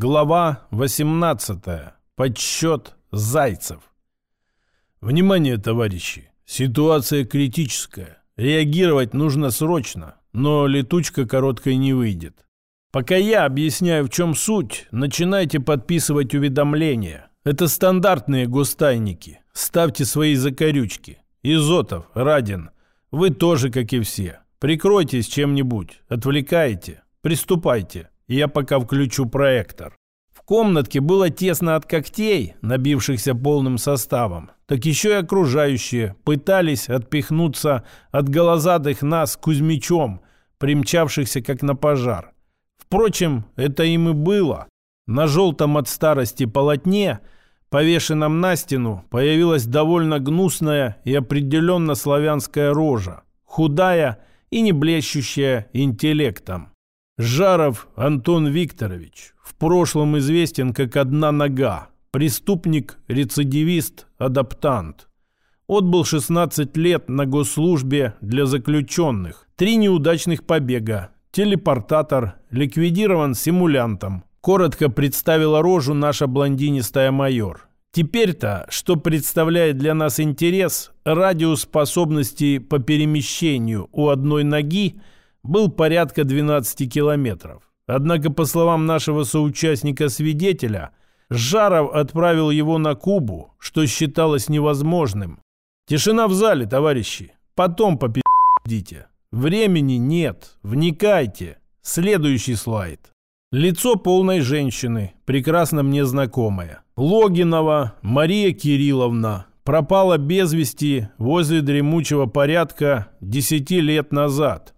Глава 18. Подсчет зайцев. Внимание, товарищи! Ситуация критическая. Реагировать нужно срочно, но летучка короткой не выйдет. Пока я объясняю, в чем суть, начинайте подписывать уведомления. Это стандартные гостайники. Ставьте свои закорючки. Изотов, Радин, вы тоже, как и все. Прикройтесь чем-нибудь, отвлекаете, приступайте. Я пока включу проектор. В комнатке было тесно от когтей, набившихся полным составом. Так еще и окружающие пытались отпихнуться от голозадых нас Кузьмичом, примчавшихся как на пожар. Впрочем, это им и было. На желтом от старости полотне, повешенном на стену, появилась довольно гнусная и определенно славянская рожа, худая и не блещущая интеллектом. Жаров Антон Викторович, в прошлом известен как «одна нога», преступник, рецидивист, адаптант. Отбыл 16 лет на госслужбе для заключенных, три неудачных побега, телепортатор, ликвидирован симулянтом. Коротко представила рожу наша блондинистая майор. Теперь-то, что представляет для нас интерес, радиус способности по перемещению у одной ноги – был порядка 12 километров. Однако, по словам нашего соучастника-свидетеля, Жаров отправил его на Кубу, что считалось невозможным. Тишина в зале, товарищи. Потом попи***дите. Времени нет. Вникайте. Следующий слайд. Лицо полной женщины, прекрасно мне знакомое. Логинова Мария Кирилловна пропала без вести возле дремучего порядка 10 лет назад –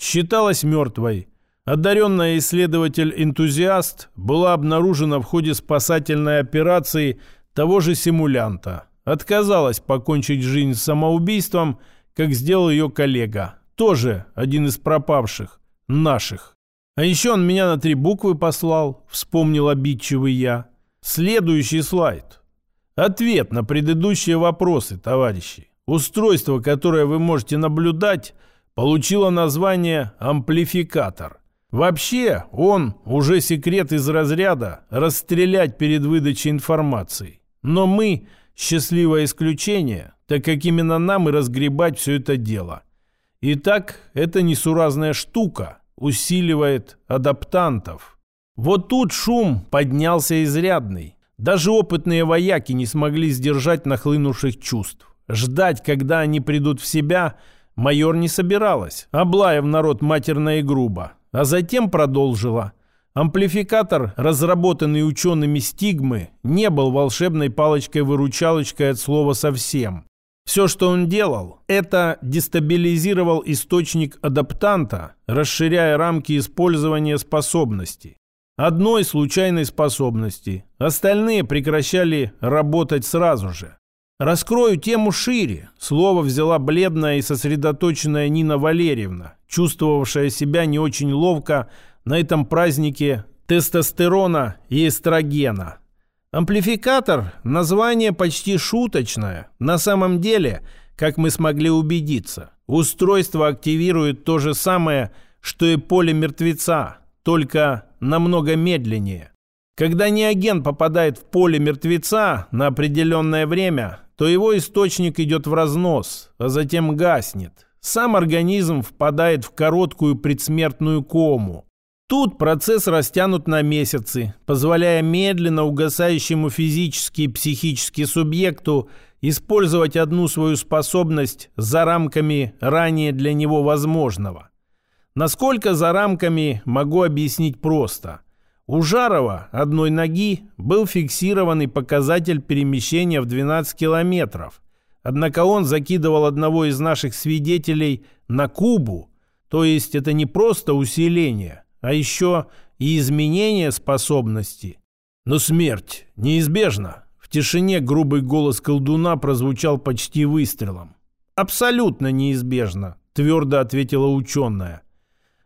считалась мертвой. Одаренная исследователь-энтузиаст была обнаружена в ходе спасательной операции того же симулянта. Отказалась покончить жизнь самоубийством, как сделал ее коллега. Тоже один из пропавших. Наших. А еще он меня на три буквы послал, вспомнил обидчивый я. Следующий слайд. Ответ на предыдущие вопросы, товарищи. Устройство, которое вы можете наблюдать – получила название «амплификатор». Вообще, он уже секрет из разряда расстрелять перед выдачей информации. Но мы – счастливое исключение, так как именно нам и разгребать все это дело. Итак, эта несуразная штука усиливает адаптантов. Вот тут шум поднялся изрядный. Даже опытные вояки не смогли сдержать нахлынувших чувств. Ждать, когда они придут в себя – Майор не собиралась, облаяв народ матерно и грубо, а затем продолжила. Амплификатор, разработанный учеными стигмы, не был волшебной палочкой-выручалочкой от слова совсем. Все, что он делал, это дестабилизировал источник адаптанта, расширяя рамки использования способностей. Одной случайной способности, остальные прекращали работать сразу же. Раскрою тему шире. Слово взяла бледная и сосредоточенная Нина Валерьевна, чувствовавшая себя не очень ловко на этом празднике тестостерона и эстрогена. Амплификатор – название почти шуточное. На самом деле, как мы смогли убедиться, устройство активирует то же самое, что и поле мертвеца, только намного медленнее. Когда неоген попадает в поле мертвеца на определенное время, то его источник идет в разнос, а затем гаснет. Сам организм впадает в короткую предсмертную кому. Тут процесс растянут на месяцы, позволяя медленно угасающему физически и психически субъекту использовать одну свою способность за рамками ранее для него возможного. Насколько за рамками, могу объяснить просто – у Жарова одной ноги был фиксированный показатель перемещения в 12 километров. Однако он закидывал одного из наших свидетелей на Кубу. То есть это не просто усиление, а еще и изменение способности. Но смерть неизбежна. В тишине грубый голос колдуна прозвучал почти выстрелом. «Абсолютно неизбежно», – твердо ответила ученая.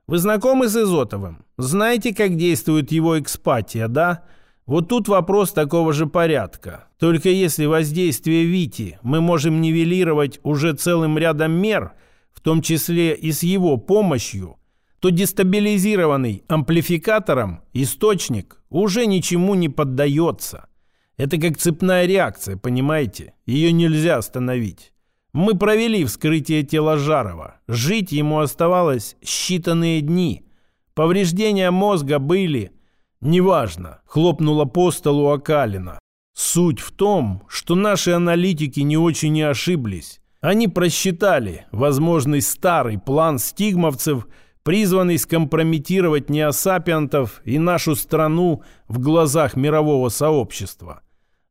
Вы знакомы с Изотовым? Знаете, как действует его экспатия, да? Вот тут вопрос такого же порядка. Только если воздействие Вити мы можем нивелировать уже целым рядом мер, в том числе и с его помощью, то дестабилизированный амплификатором источник уже ничему не поддается. Это как цепная реакция, понимаете? Ее нельзя остановить. Мы провели вскрытие тела Жарова. Жить ему оставалось считанные дни. Повреждения мозга были... Неважно, хлопнула по столу Акалина. Суть в том, что наши аналитики не очень не ошиблись. Они просчитали возможный старый план стигмовцев, призванный скомпрометировать неосапиантов и нашу страну в глазах мирового сообщества.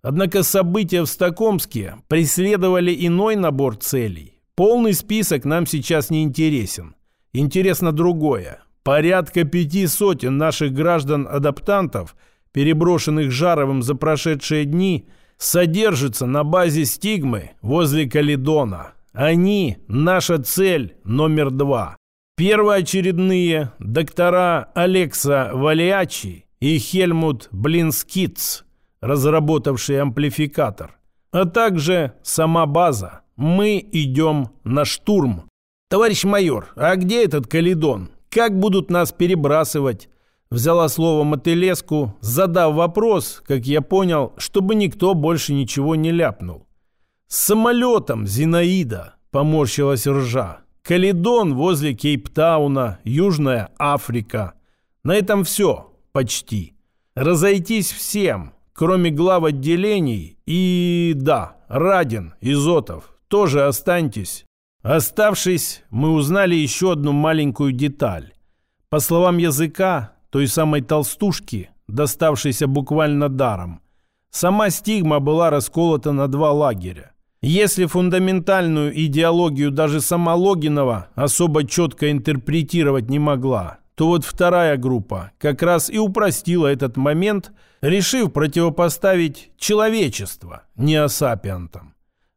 Однако события в Стокомске преследовали иной набор целей. Полный список нам сейчас не интересен. Интересно другое. Порядка пяти сотен наших граждан-адаптантов, переброшенных Жаровым за прошедшие дни, содержится на базе стигмы возле Каледона. Они – наша цель номер два. Первоочередные доктора Алекса Валиачи и Хельмут Блинскиц – разработавший амплификатор, а также сама база. Мы идем на штурм. Товарищ майор, а где этот Калидон? Как будут нас перебрасывать? Взяла слово Мотылеску, задав вопрос, как я понял, чтобы никто больше ничего не ляпнул. «С самолетом, Зинаида!» – поморщилась ржа. «Каледон возле Кейптауна, Южная Африка. На этом все, почти. Разойтись всем, кроме глав отделений и, да, Радин, Изотов, тоже останьтесь. Оставшись, мы узнали еще одну маленькую деталь. По словам языка, той самой толстушки, доставшейся буквально даром, сама стигма была расколота на два лагеря. Если фундаментальную идеологию даже сама Логинова особо четко интерпретировать не могла, то вот вторая группа как раз и упростила этот момент, решив противопоставить человечество неосапиантам.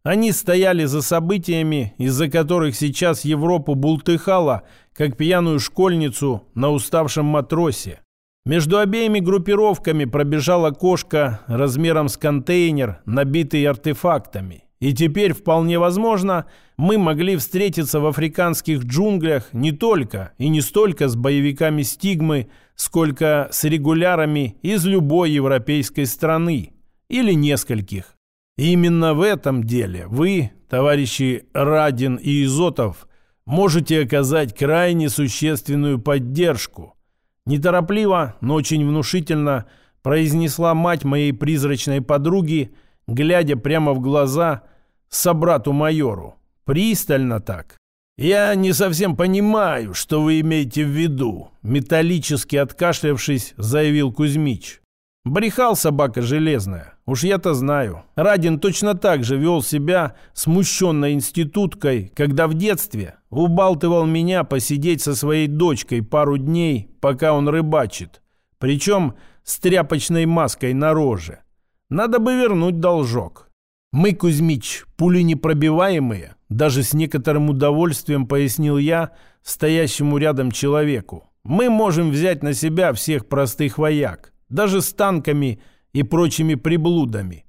Они стояли за событиями, из-за которых сейчас Европу бултыхала, как пьяную школьницу на уставшем матросе. Между обеими группировками пробежала кошка размером с контейнер, набитый артефактами. И теперь, вполне возможно, мы могли встретиться в африканских джунглях не только и не столько с боевиками стигмы, сколько с регулярами из любой европейской страны или нескольких. Именно в этом деле вы, товарищи Радин и Изотов, можете оказать крайне существенную поддержку. Неторопливо, но очень внушительно произнесла мать моей призрачной подруги – глядя прямо в глаза собрату-майору. Пристально так. «Я не совсем понимаю, что вы имеете в виду», металлически откашлявшись, заявил Кузьмич. Брехал собака железная. Уж я-то знаю. Радин точно так же вел себя смущенной институткой, когда в детстве убалтывал меня посидеть со своей дочкой пару дней, пока он рыбачит. Причем с тряпочной маской на роже. Надо бы вернуть должок. Мы, Кузьмич, пули непробиваемые, даже с некоторым удовольствием пояснил я стоящему рядом человеку. Мы можем взять на себя всех простых вояк, даже с танками и прочими приблудами.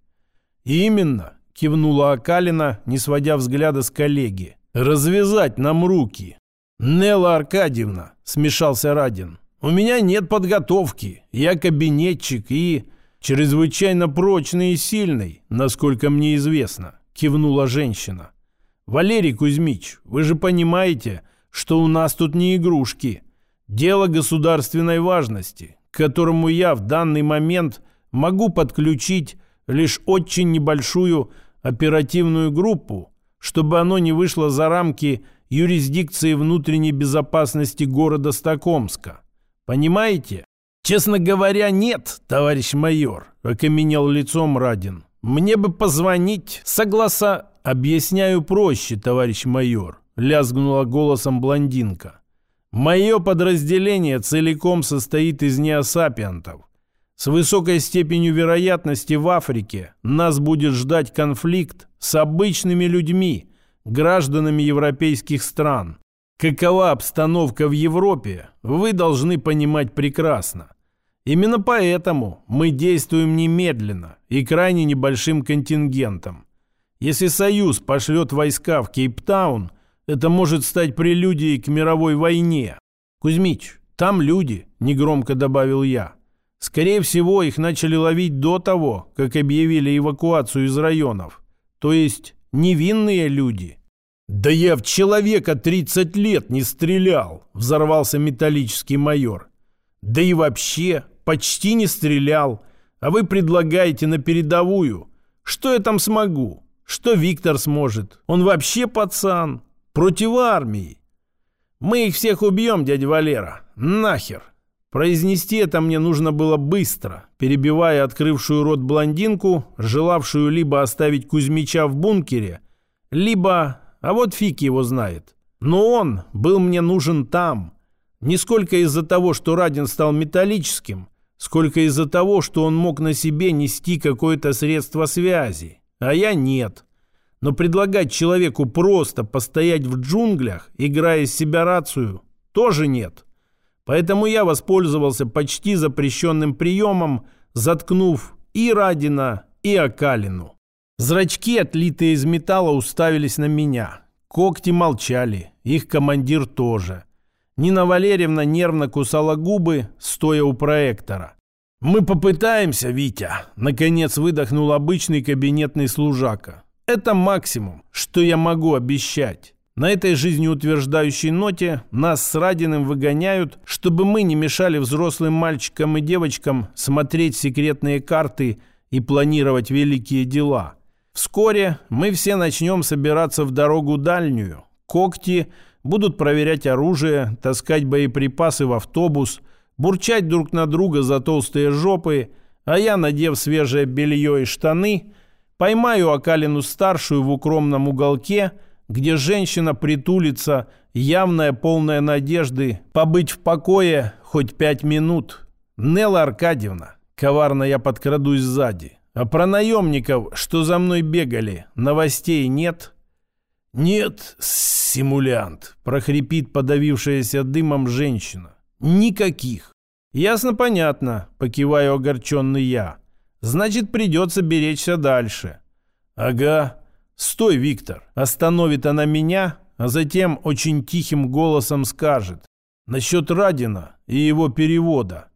И именно, кивнула Акалина, не сводя взгляда с коллеги. Развязать нам руки. Нелла Аркадьевна, смешался Радин. У меня нет подготовки. Я кабинетчик и... «Чрезвычайно прочный и сильный, насколько мне известно», – кивнула женщина. «Валерий Кузьмич, вы же понимаете, что у нас тут не игрушки. Дело государственной важности, к которому я в данный момент могу подключить лишь очень небольшую оперативную группу, чтобы оно не вышло за рамки юрисдикции внутренней безопасности города Стокомска. Понимаете? «Честно говоря, нет, товарищ майор», — окаменел лицом Радин. «Мне бы позвонить, согласа...» «Объясняю проще, товарищ майор», — лязгнула голосом блондинка. «Мое подразделение целиком состоит из неосапиантов. С высокой степенью вероятности в Африке нас будет ждать конфликт с обычными людьми, гражданами европейских стран. Какова обстановка в Европе, вы должны понимать прекрасно. Именно поэтому мы действуем немедленно и крайне небольшим контингентом. Если Союз пошлет войска в Кейптаун, это может стать прелюдией к мировой войне. «Кузьмич, там люди», — негромко добавил я. «Скорее всего, их начали ловить до того, как объявили эвакуацию из районов. То есть невинные люди». «Да я в человека 30 лет не стрелял», — взорвался металлический майор. «Да и вообще, почти не стрелял. А вы предлагаете на передовую. Что я там смогу? Что Виктор сможет? Он вообще пацан. Против армии. Мы их всех убьем, дядя Валера. Нахер. Произнести это мне нужно было быстро, перебивая открывшую рот блондинку, желавшую либо оставить Кузьмича в бункере, либо... А вот фиг его знает. Но он был мне нужен там. Не сколько из-за того, что Радин стал металлическим, сколько из-за того, что он мог на себе нести какое-то средство связи, а я нет. Но предлагать человеку просто постоять в джунглях, играя из себя рацию, тоже нет. Поэтому я воспользовался почти запрещенным приемом, заткнув и Радина, и Акалину. Зрачки, отлитые из металла, уставились на меня. Когти молчали, их командир тоже. Нина Валерьевна нервно кусала губы, стоя у проектора. «Мы попытаемся, Витя», — наконец выдохнул обычный кабинетный служака. «Это максимум, что я могу обещать». На этой жизнеутверждающей ноте нас с Радиным выгоняют, чтобы мы не мешали взрослым мальчикам и девочкам смотреть секретные карты и планировать великие дела. Вскоре мы все начнем собираться в дорогу дальнюю. Когти — будут проверять оружие, таскать боеприпасы в автобус, бурчать друг на друга за толстые жопы, а я, надев свежее белье и штаны, поймаю Акалину-старшую в укромном уголке, где женщина притулится, явная полная надежды побыть в покое хоть пять минут. Нелла Аркадьевна, коварно я подкрадусь сзади, а про наемников, что за мной бегали, новостей нет – «Нет, симулянт», — прохрипит подавившаяся дымом женщина. «Никаких». «Ясно-понятно», — покиваю огорченный я. «Значит, придется беречься дальше». «Ага. Стой, Виктор». Остановит она меня, а затем очень тихим голосом скажет. «Насчет Радина и его перевода».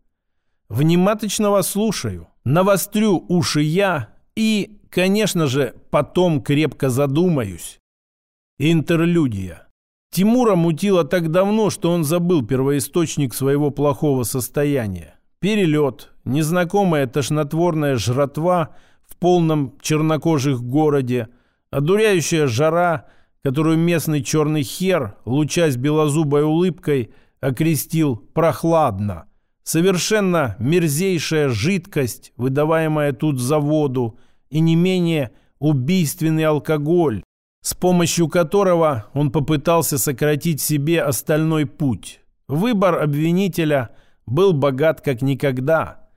Внимательно вас слушаю. Навострю уши я и, конечно же, потом крепко задумаюсь. Интерлюдия. Тимура мутило так давно, что он забыл первоисточник своего плохого состояния. Перелет, незнакомая тошнотворная жратва в полном чернокожих городе, одуряющая жара, которую местный черный хер, лучась белозубой улыбкой, окрестил «прохладно», совершенно мерзейшая жидкость, выдаваемая тут за воду, и не менее убийственный алкоголь, с помощью которого он попытался сократить себе остальной путь. Выбор обвинителя был богат как никогда.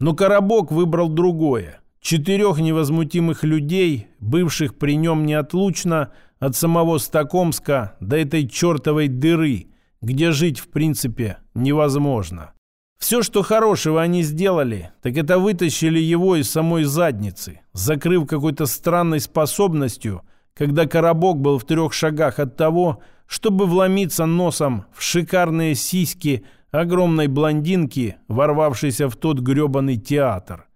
Но Коробок выбрал другое. Четырех невозмутимых людей, бывших при нем неотлучно от самого Стокомска до этой чертовой дыры, где жить в принципе невозможно. Все, что хорошего они сделали, так это вытащили его из самой задницы, закрыв какой-то странной способностью – когда коробок был в трех шагах от того, чтобы вломиться носом в шикарные сиськи огромной блондинки, ворвавшейся в тот гребаный театр.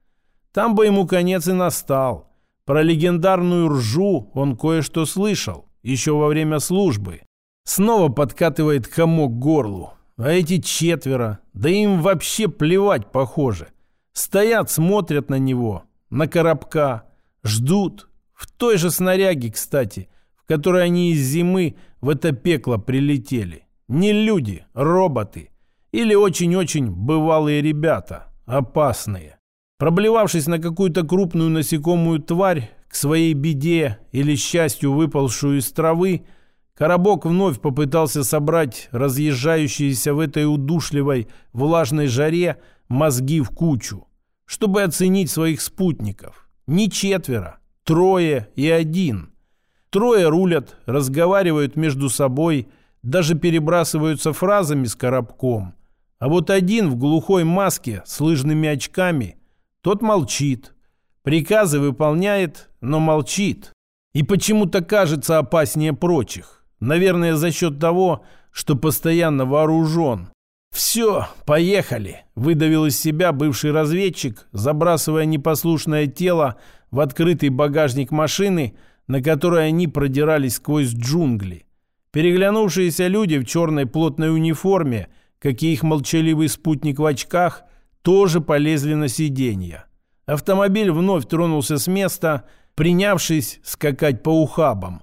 Там бы ему конец и настал. Про легендарную ржу он кое-что слышал, еще во время службы. Снова подкатывает комок горлу. А эти четверо, да им вообще плевать, похоже. Стоят, смотрят на него, на коробка, ждут, в той же снаряге, кстати, в которой они из зимы в это пекло прилетели. Не люди, роботы. Или очень-очень бывалые ребята, опасные. Проблевавшись на какую-то крупную насекомую тварь, к своей беде или счастью выползшую из травы, Коробок вновь попытался собрать разъезжающиеся в этой удушливой влажной жаре мозги в кучу, чтобы оценить своих спутников. Не четверо, трое и один. Трое рулят, разговаривают между собой, даже перебрасываются фразами с коробком. А вот один в глухой маске с лыжными очками, тот молчит. Приказы выполняет, но молчит. И почему-то кажется опаснее прочих. Наверное, за счет того, что постоянно вооружен. «Все, поехали!» – выдавил из себя бывший разведчик, забрасывая непослушное тело в открытый багажник машины, на которой они продирались сквозь джунгли. Переглянувшиеся люди в черной плотной униформе, как и их молчаливый спутник в очках, тоже полезли на сиденья. Автомобиль вновь тронулся с места, принявшись скакать по ухабам.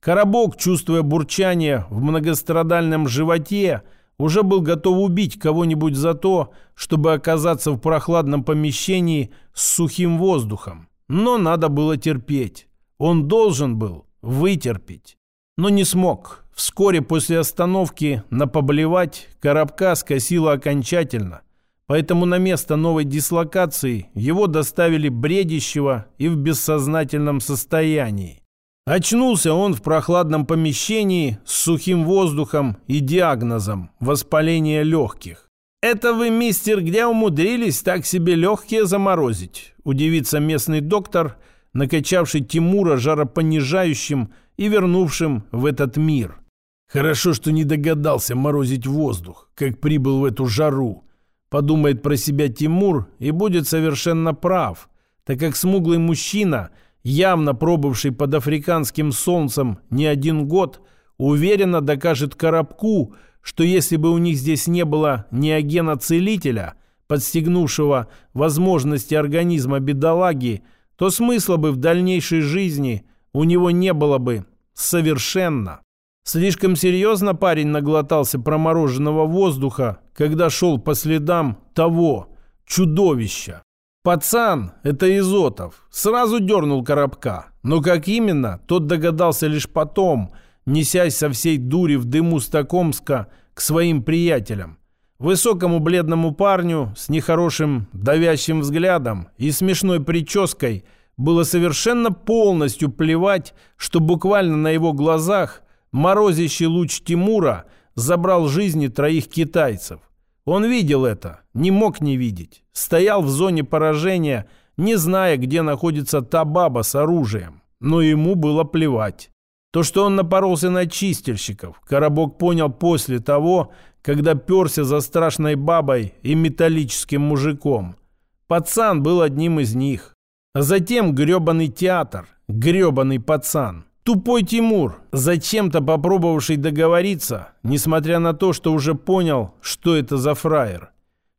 Коробок, чувствуя бурчание в многострадальном животе, уже был готов убить кого-нибудь за то, чтобы оказаться в прохладном помещении с сухим воздухом. Но надо было терпеть. Он должен был вытерпеть. Но не смог. Вскоре после остановки на поблевать коробка скосило окончательно. Поэтому на место новой дислокации его доставили бредящего и в бессознательном состоянии. Очнулся он в прохладном помещении с сухим воздухом и диагнозом воспаления легких. «Это вы, мистер, где умудрились так себе легкие заморозить?» Удивится местный доктор, накачавший Тимура жаропонижающим и вернувшим в этот мир. «Хорошо, что не догадался морозить воздух, как прибыл в эту жару», подумает про себя Тимур и будет совершенно прав, так как смуглый мужчина – явно пробывший под африканским солнцем не один год, уверенно докажет Коробку, что если бы у них здесь не было неогена-целителя, подстегнувшего возможности организма бедолаги, то смысла бы в дальнейшей жизни у него не было бы совершенно. Слишком серьезно парень наглотался промороженного воздуха, когда шел по следам того чудовища. Пацан, это Изотов, сразу дернул коробка. Но как именно, тот догадался лишь потом, несясь со всей дури в дыму Стокомска к своим приятелям. Высокому бледному парню с нехорошим давящим взглядом и смешной прической было совершенно полностью плевать, что буквально на его глазах морозящий луч Тимура забрал жизни троих китайцев. Он видел это, не мог не видеть. Стоял в зоне поражения, не зная, где находится та баба с оружием. Но ему было плевать. То, что он напоролся на чистильщиков, Коробок понял после того, когда перся за страшной бабой и металлическим мужиком. Пацан был одним из них. А затем гребаный театр, гребаный пацан. Тупой Тимур, зачем-то попробовавший договориться, несмотря на то, что уже понял, что это за фраер.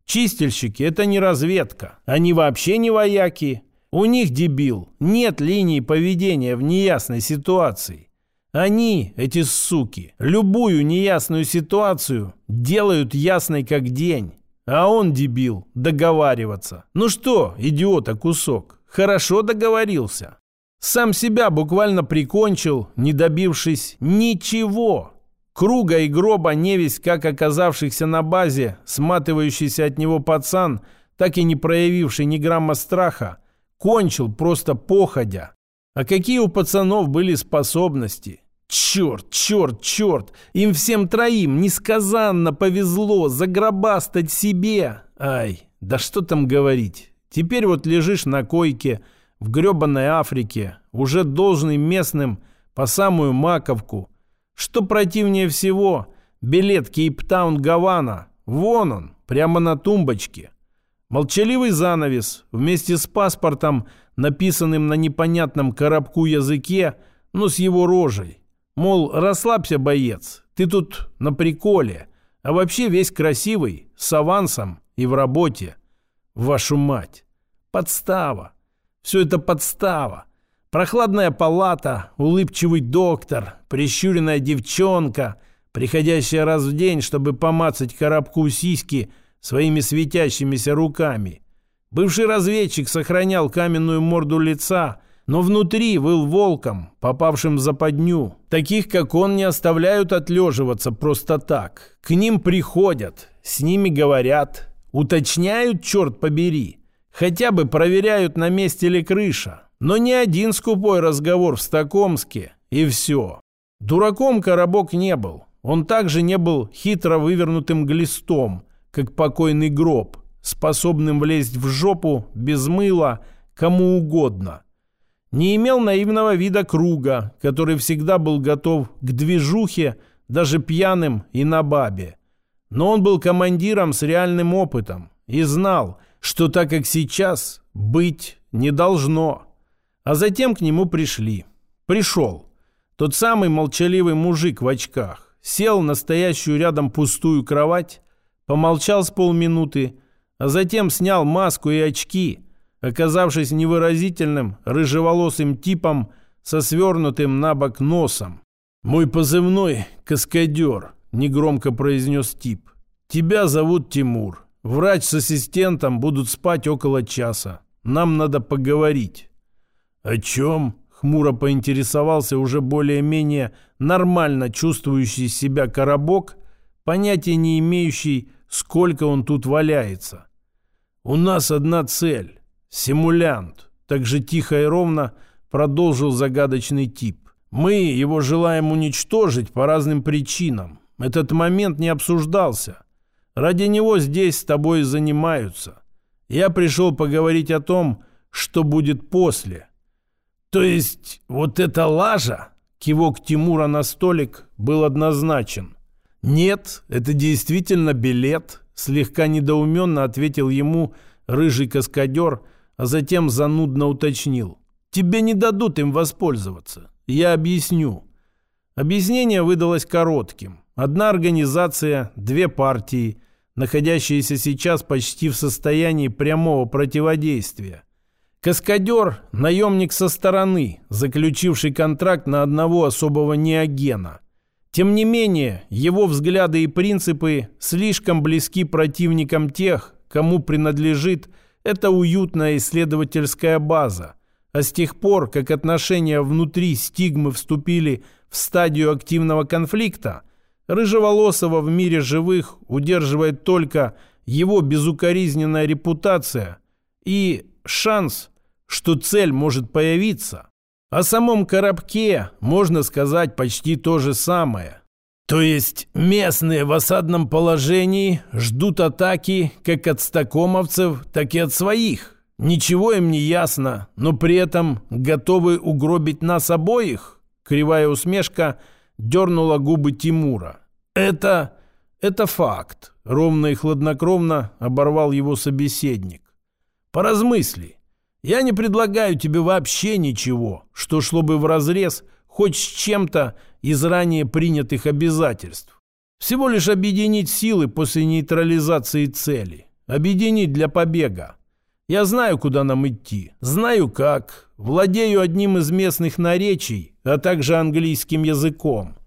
Чистильщики – это не разведка. Они вообще не вояки. У них, дебил, нет линии поведения в неясной ситуации. Они, эти суки, любую неясную ситуацию делают ясной как день. А он, дебил, договариваться. Ну что, идиота кусок, хорошо договорился. Сам себя буквально прикончил, не добившись ничего. Круга и гроба невесть, как оказавшихся на базе, сматывающийся от него пацан, так и не проявивший ни грамма страха, кончил просто походя. А какие у пацанов были способности? Черт, черт, черт! Им всем троим несказанно повезло загробастать себе. Ай, да что там говорить. Теперь вот лежишь на койке – в гребанной Африке, уже должный местным по самую маковку. Что противнее всего, билет Кейптаун-Гавана, вон он, прямо на тумбочке. Молчаливый занавес вместе с паспортом, написанным на непонятном коробку языке, но с его рожей. Мол, расслабься, боец, ты тут на приколе, а вообще весь красивый, с авансом и в работе. Вашу мать! Подстава! Все это подстава. Прохладная палата, улыбчивый доктор, прищуренная девчонка, приходящая раз в день, чтобы помацать коробку сиськи своими светящимися руками. Бывший разведчик сохранял каменную морду лица, но внутри выл волком, попавшим в западню. Таких, как он, не оставляют отлеживаться просто так. К ним приходят, с ними говорят, уточняют, черт побери. Хотя бы проверяют, на месте ли крыша. Но ни один скупой разговор в Стокомске, и все. Дураком Коробок не был. Он также не был хитро вывернутым глистом, как покойный гроб, способным влезть в жопу без мыла кому угодно. Не имел наивного вида круга, который всегда был готов к движухе даже пьяным и на бабе. Но он был командиром с реальным опытом и знал, что так как сейчас быть не должно. А затем к нему пришли. Пришел. Тот самый молчаливый мужик в очках. Сел на стоящую рядом пустую кровать, помолчал с полминуты, а затем снял маску и очки, оказавшись невыразительным, рыжеволосым типом со свернутым на бок носом. «Мой позывной — каскадер», — негромко произнес тип. «Тебя зовут Тимур. Врач с ассистентом будут спать около часа. Нам надо поговорить». «О чем?» — хмуро поинтересовался уже более-менее нормально чувствующий себя коробок, понятия не имеющий, сколько он тут валяется. «У нас одна цель — симулянт», — так же тихо и ровно продолжил загадочный тип. «Мы его желаем уничтожить по разным причинам. Этот момент не обсуждался. Ради него здесь с тобой занимаются. Я пришел поговорить о том, что будет после». «То есть вот эта лажа?» Кивок Тимура на столик был однозначен. «Нет, это действительно билет», Слегка недоуменно ответил ему рыжий каскадер, а затем занудно уточнил. «Тебе не дадут им воспользоваться. Я объясню». Объяснение выдалось коротким. Одна организация, две партии, находящиеся сейчас почти в состоянии прямого противодействия. Каскадер – наемник со стороны, заключивший контракт на одного особого неогена – тем не менее, его взгляды и принципы слишком близки противникам тех, кому принадлежит эта уютная исследовательская база. А с тех пор, как отношения внутри стигмы вступили в стадию активного конфликта, Рыжеволосого в мире живых удерживает только его безукоризненная репутация и шанс, что цель может появиться. О самом коробке можно сказать почти то же самое. То есть местные в осадном положении ждут атаки как от стакомовцев, так и от своих. Ничего им не ясно, но при этом готовы угробить нас обоих? Кривая усмешка дернула губы Тимура. Это... это факт. Ровно и хладнокровно оборвал его собеседник. Поразмысли. Я не предлагаю тебе вообще ничего, что шло бы вразрез хоть с чем-то из ранее принятых обязательств. Всего лишь объединить силы после нейтрализации цели. Объединить для побега. Я знаю, куда нам идти. Знаю как. Владею одним из местных наречий, а также английским языком.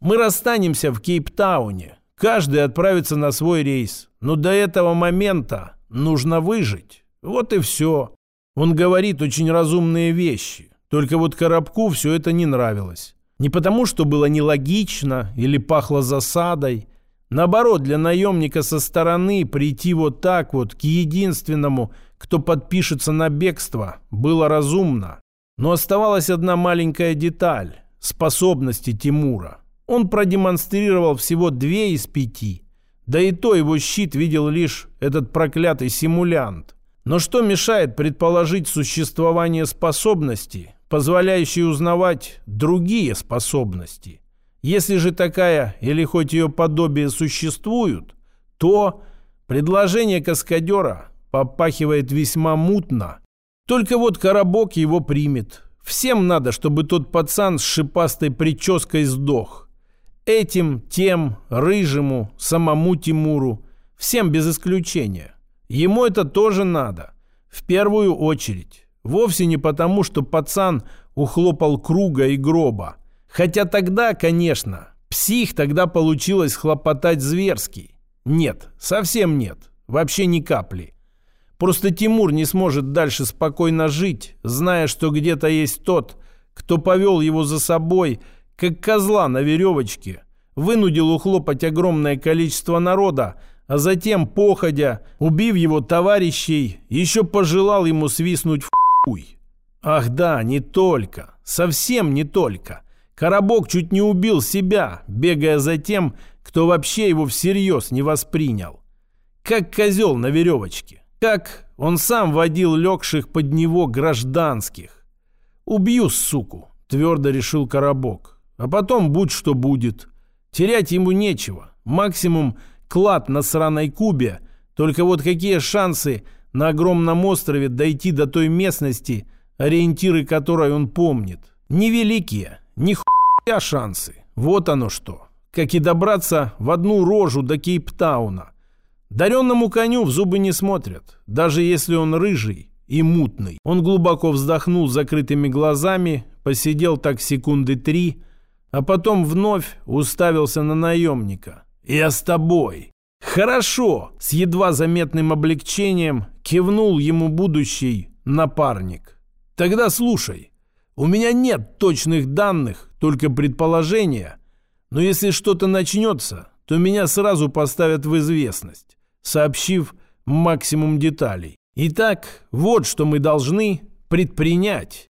Мы расстанемся в Кейптауне. Каждый отправится на свой рейс. Но до этого момента нужно выжить. Вот и все. Он говорит очень разумные вещи. Только вот Коробку все это не нравилось. Не потому, что было нелогично или пахло засадой. Наоборот, для наемника со стороны прийти вот так вот к единственному, кто подпишется на бегство, было разумно. Но оставалась одна маленькая деталь – способности Тимура. Он продемонстрировал всего две из пяти. Да и то его щит видел лишь этот проклятый симулянт – но что мешает предположить существование способности, позволяющей узнавать другие способности? Если же такая или хоть ее подобие существуют, то предложение каскадера попахивает весьма мутно. Только вот коробок его примет. Всем надо, чтобы тот пацан с шипастой прической сдох. Этим, тем, рыжему, самому Тимуру. Всем без исключения. Ему это тоже надо. В первую очередь. Вовсе не потому, что пацан ухлопал круга и гроба. Хотя тогда, конечно, псих тогда получилось хлопотать зверский. Нет, совсем нет. Вообще ни капли. Просто Тимур не сможет дальше спокойно жить, зная, что где-то есть тот, кто повел его за собой, как козла на веревочке, вынудил ухлопать огромное количество народа, а затем, походя, убив его товарищей, еще пожелал ему свистнуть в хуй. Ах да, не только, совсем не только. Коробок чуть не убил себя, бегая за тем, кто вообще его всерьез не воспринял. Как козел на веревочке. Как он сам водил легших под него гражданских. «Убью, суку», — твердо решил Коробок. «А потом будь что будет. Терять ему нечего. Максимум клад на сраной Кубе. Только вот какие шансы на огромном острове дойти до той местности, ориентиры которой он помнит? Невеликие. Ни хуя шансы. Вот оно что. Как и добраться в одну рожу до Кейптауна. Даренному коню в зубы не смотрят, даже если он рыжий и мутный. Он глубоко вздохнул закрытыми глазами, посидел так секунды три, а потом вновь уставился на наемника. «Я с тобой!» «Хорошо!» С едва заметным облегчением кивнул ему будущий напарник. «Тогда слушай. У меня нет точных данных, только предположения. Но если что-то начнется, то меня сразу поставят в известность, сообщив максимум деталей. Итак, вот что мы должны предпринять.